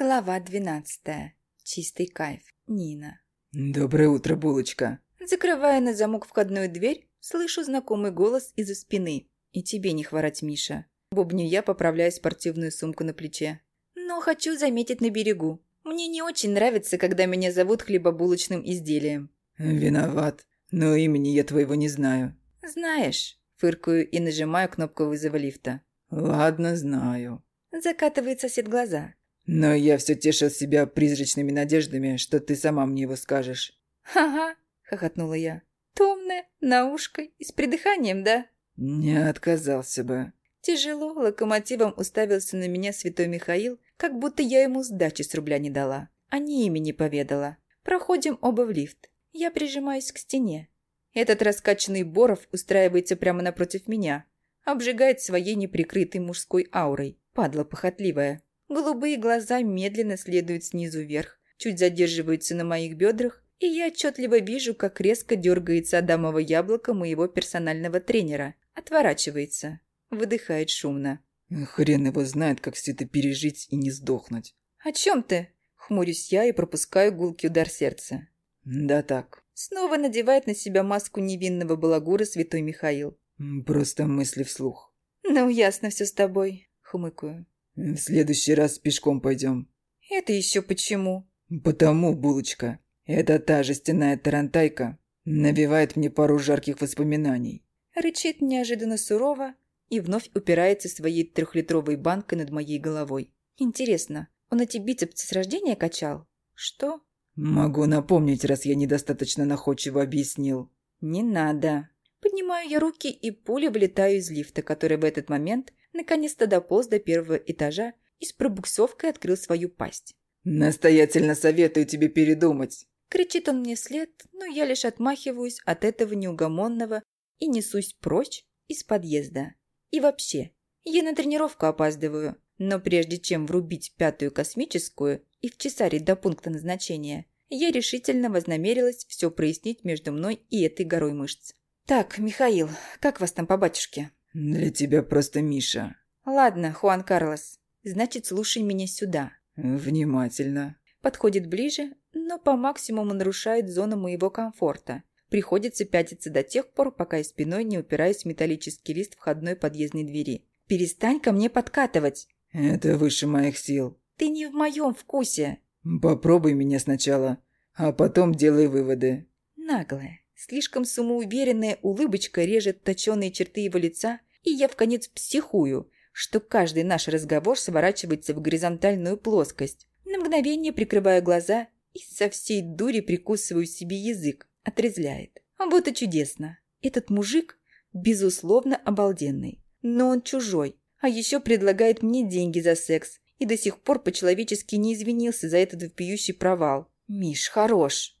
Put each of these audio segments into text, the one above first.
Глава двенадцатая. Чистый кайф. Нина. «Доброе утро, булочка!» Закрывая на замок входную дверь, слышу знакомый голос из-за спины. «И тебе не хворать, Миша!» Бубню я, поправляя спортивную сумку на плече. «Но хочу заметить на берегу. Мне не очень нравится, когда меня зовут хлебобулочным изделием». «Виноват, но имени я твоего не знаю». «Знаешь...» Фыркаю и нажимаю кнопку вызова лифта. «Ладно, знаю». Закатывает сосед глаза. Но я все тешил себя призрачными надеждами, что ты сама мне его скажешь. «Ха-ха!» – хохотнула я. «Томная, на ушко и с придыханием, да?» «Не отказался бы». Тяжело локомотивом уставился на меня святой Михаил, как будто я ему сдачи с рубля не дала, а ни имени поведала. Проходим оба в лифт. Я прижимаюсь к стене. Этот раскачанный Боров устраивается прямо напротив меня, обжигает своей неприкрытой мужской аурой, падла похотливая. Голубые глаза медленно следуют снизу вверх, чуть задерживаются на моих бедрах, и я отчетливо вижу, как резко дергается адамово яблоко моего персонального тренера. Отворачивается. Выдыхает шумно. Хрен его знает, как все это пережить и не сдохнуть. «О чем ты?» Хмурюсь я и пропускаю гулкий удар сердца. «Да так». Снова надевает на себя маску невинного балагура святой Михаил. «Просто мысли вслух». «Ну, ясно все с тобой», — хмыкаю. В следующий раз пешком пойдем. Это еще почему? Потому, булочка. Это та жестяная тарантайка навевает мне пару жарких воспоминаний. Рычит неожиданно сурово и вновь упирается своей трехлитровой банкой над моей головой. Интересно, он эти бицепсы с рождения качал? Что? Могу напомнить, раз я недостаточно находчиво объяснил. Не надо. Поднимаю я руки и пулей вылетаю из лифта, который в этот момент наконец-то дополз до первого этажа и с пробуксовкой открыл свою пасть. «Настоятельно советую тебе передумать!» Кричит он мне вслед, но я лишь отмахиваюсь от этого неугомонного и несусь прочь из подъезда. И вообще, я на тренировку опаздываю, но прежде чем врубить пятую космическую и вчесарить до пункта назначения, я решительно вознамерилась все прояснить между мной и этой горой мышц. «Так, Михаил, как вас там по батюшке?» «Для тебя просто Миша». «Ладно, Хуан Карлос, значит, слушай меня сюда». «Внимательно». Подходит ближе, но по максимуму нарушает зону моего комфорта. Приходится пятиться до тех пор, пока я спиной не упираюсь в металлический лист входной подъездной двери. «Перестань ко мне подкатывать!» «Это выше моих сил». «Ты не в моем вкусе». «Попробуй меня сначала, а потом делай выводы». Наглая. Слишком самоуверенная улыбочка режет точеные черты его лица, и я в конец психую, что каждый наш разговор сворачивается в горизонтальную плоскость. На мгновение прикрываю глаза и со всей дури прикусываю себе язык. Отрезляет. Вот и чудесно. Этот мужик, безусловно, обалденный. Но он чужой. А еще предлагает мне деньги за секс. И до сих пор по-человечески не извинился за этот вопиющий провал. Миш, хорош.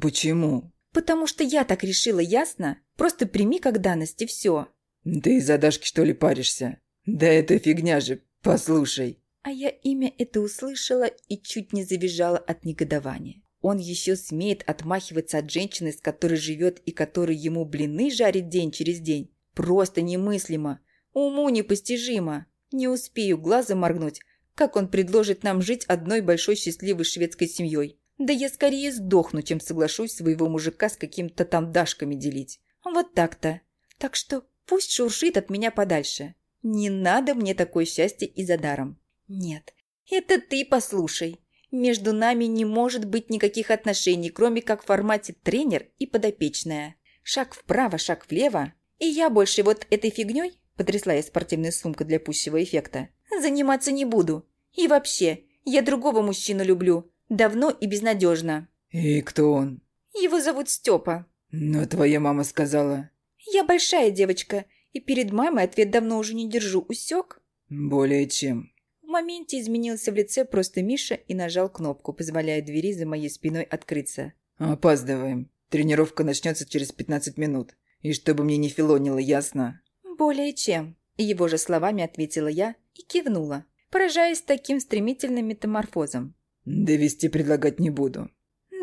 «Почему?» Потому что я так решила, ясно? Просто прими как данность и все. Ты из-за Дашки что ли паришься? Да это фигня же, послушай. А я имя это услышала и чуть не завизжала от негодования. Он еще смеет отмахиваться от женщины, с которой живет и которой ему блины жарит день через день. Просто немыслимо. Уму непостижимо. Не успею глаза моргнуть, как он предложит нам жить одной большой счастливой шведской семьей. Да я скорее сдохну, чем соглашусь своего мужика с каким-то там дашками делить. Вот так-то. Так что пусть шуршит от меня подальше. Не надо мне такое счастье и за даром. Нет, это ты послушай. Между нами не может быть никаких отношений, кроме как в формате тренер и подопечная. Шаг вправо, шаг влево. И я больше вот этой фигней, потрясла я спортивную сумку для пущего эффекта, заниматься не буду. И вообще, я другого мужчину люблю. Давно и безнадежно. И кто он? Его зовут Степа. Но твоя мама сказала... Я большая девочка, и перед мамой ответ давно уже не держу. Усек? Более чем. В моменте изменился в лице просто Миша и нажал кнопку, позволяя двери за моей спиной открыться. Опаздываем. Тренировка начнется через 15 минут. И чтобы мне не филонило, ясно? Более чем. Его же словами ответила я и кивнула, поражаясь таким стремительным метаморфозом. «Довести предлагать не буду».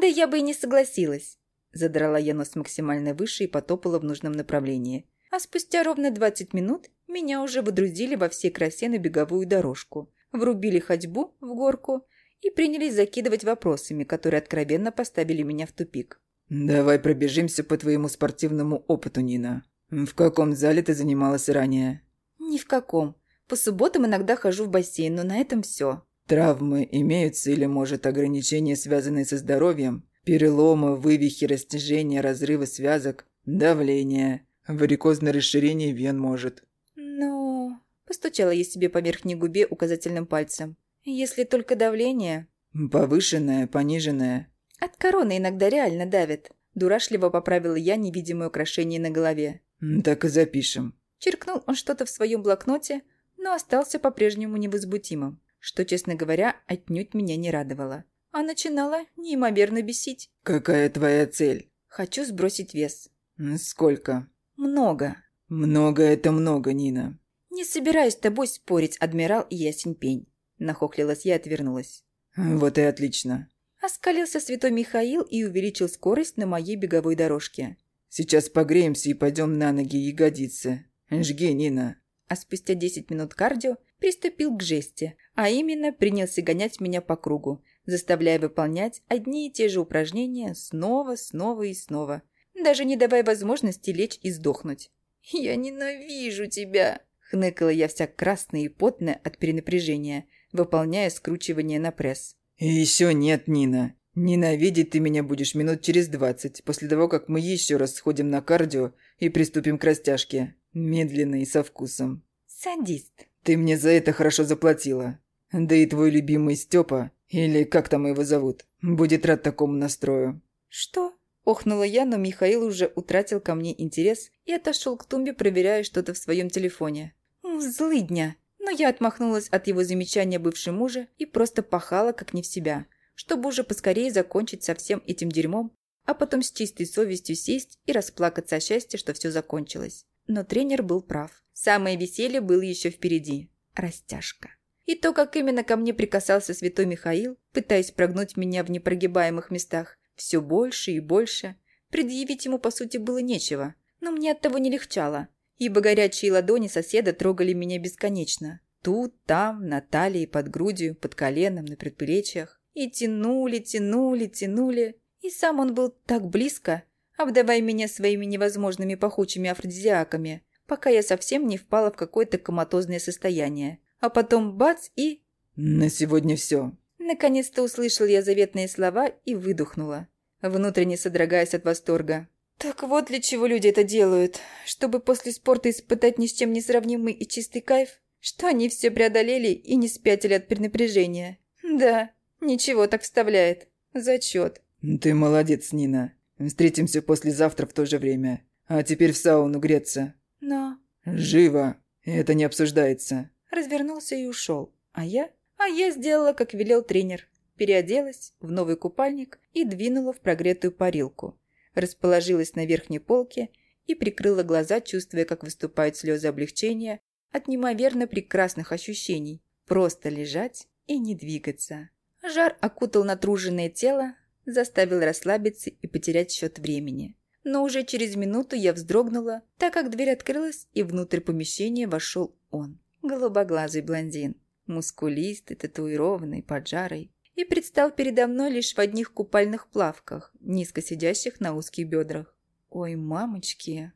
«Да я бы и не согласилась». Задрала я нос максимально выше и потопала в нужном направлении. А спустя ровно 20 минут меня уже выдрузили во всей красе на беговую дорожку, врубили ходьбу в горку и принялись закидывать вопросами, которые откровенно поставили меня в тупик. «Давай пробежимся по твоему спортивному опыту, Нина. В каком зале ты занималась ранее?» «Ни в каком. По субботам иногда хожу в бассейн, но на этом все. Травмы имеются или, может, ограничения, связанные со здоровьем? Переломы, вывихи, растяжения, разрывы связок, давление, варикозное расширение вен может. Ну, постучала я себе по верхней губе указательным пальцем. Если только давление... Повышенное, пониженное. От короны иногда реально давит. Дурашливо поправила я невидимое украшение на голове. Так и запишем. Черкнул он что-то в своем блокноте, но остался по-прежнему невозмутимым, что, честно говоря, отнюдь меня не радовало а начинала неимоверно бесить. «Какая твоя цель?» «Хочу сбросить вес». «Сколько?» «Много». «Много – это много, Нина». «Не собираюсь с тобой спорить, адмирал и ясень пень». Нахохлилась я и отвернулась. «Вот и отлично». Оскалился святой Михаил и увеличил скорость на моей беговой дорожке. «Сейчас погреемся и пойдем на ноги ягодицы. Жги, Нина». А спустя 10 минут кардио приступил к жести, а именно принялся гонять меня по кругу, заставляя выполнять одни и те же упражнения снова, снова и снова, даже не давая возможности лечь и сдохнуть. «Я ненавижу тебя!» – хныкала я вся красная и потная от перенапряжения, выполняя скручивание на пресс. «И еще нет, Нина. Ненавидеть ты меня будешь минут через двадцать, после того, как мы еще раз сходим на кардио и приступим к растяжке. Медленно и со вкусом». «Садист». «Ты мне за это хорошо заплатила. Да и твой любимый Степа или как там его зовут? Будет рад такому настрою». «Что?» – охнула я, но Михаил уже утратил ко мне интерес и отошел к тумбе, проверяя что-то в своем телефоне. «Злыдня!» Но я отмахнулась от его замечания бывшей мужа и просто пахала как не в себя, чтобы уже поскорее закончить со всем этим дерьмом, а потом с чистой совестью сесть и расплакаться от счастья, что все закончилось. Но тренер был прав. Самое веселье было еще впереди. Растяжка. И то, как именно ко мне прикасался святой Михаил, пытаясь прогнуть меня в непрогибаемых местах, все больше и больше. Предъявить ему, по сути, было нечего. Но мне от того не легчало, ибо горячие ладони соседа трогали меня бесконечно. Тут, там, на талии, под грудью, под коленом, на предплечьях. И тянули, тянули, тянули. И сам он был так близко, обдавая меня своими невозможными пахучими афродизиаками, пока я совсем не впала в какое-то коматозное состояние а потом бац и... «На сегодня все». Наконец-то услышал я заветные слова и выдохнула, внутренне содрогаясь от восторга. Так вот для чего люди это делают. Чтобы после спорта испытать ни с чем не сравнимый и чистый кайф, что они все преодолели и не спятили от перенапряжения. Да, ничего так вставляет. Зачет. Ты молодец, Нина. Встретимся послезавтра в то же время. А теперь в сауну греться. Но... Живо. Это не обсуждается развернулся и ушел. А я? А я сделала, как велел тренер. Переоделась в новый купальник и двинула в прогретую парилку. Расположилась на верхней полке и прикрыла глаза, чувствуя, как выступают слезы облегчения от неимоверно прекрасных ощущений. Просто лежать и не двигаться. Жар окутал натруженное тело, заставил расслабиться и потерять счет времени. Но уже через минуту я вздрогнула, так как дверь открылась, и внутрь помещения вошел он голубоглазый блондин, мускулистый, татуированный, поджарый, и предстал передо мной лишь в одних купальных плавках, низко сидящих на узких бедрах. Ой, мамочки!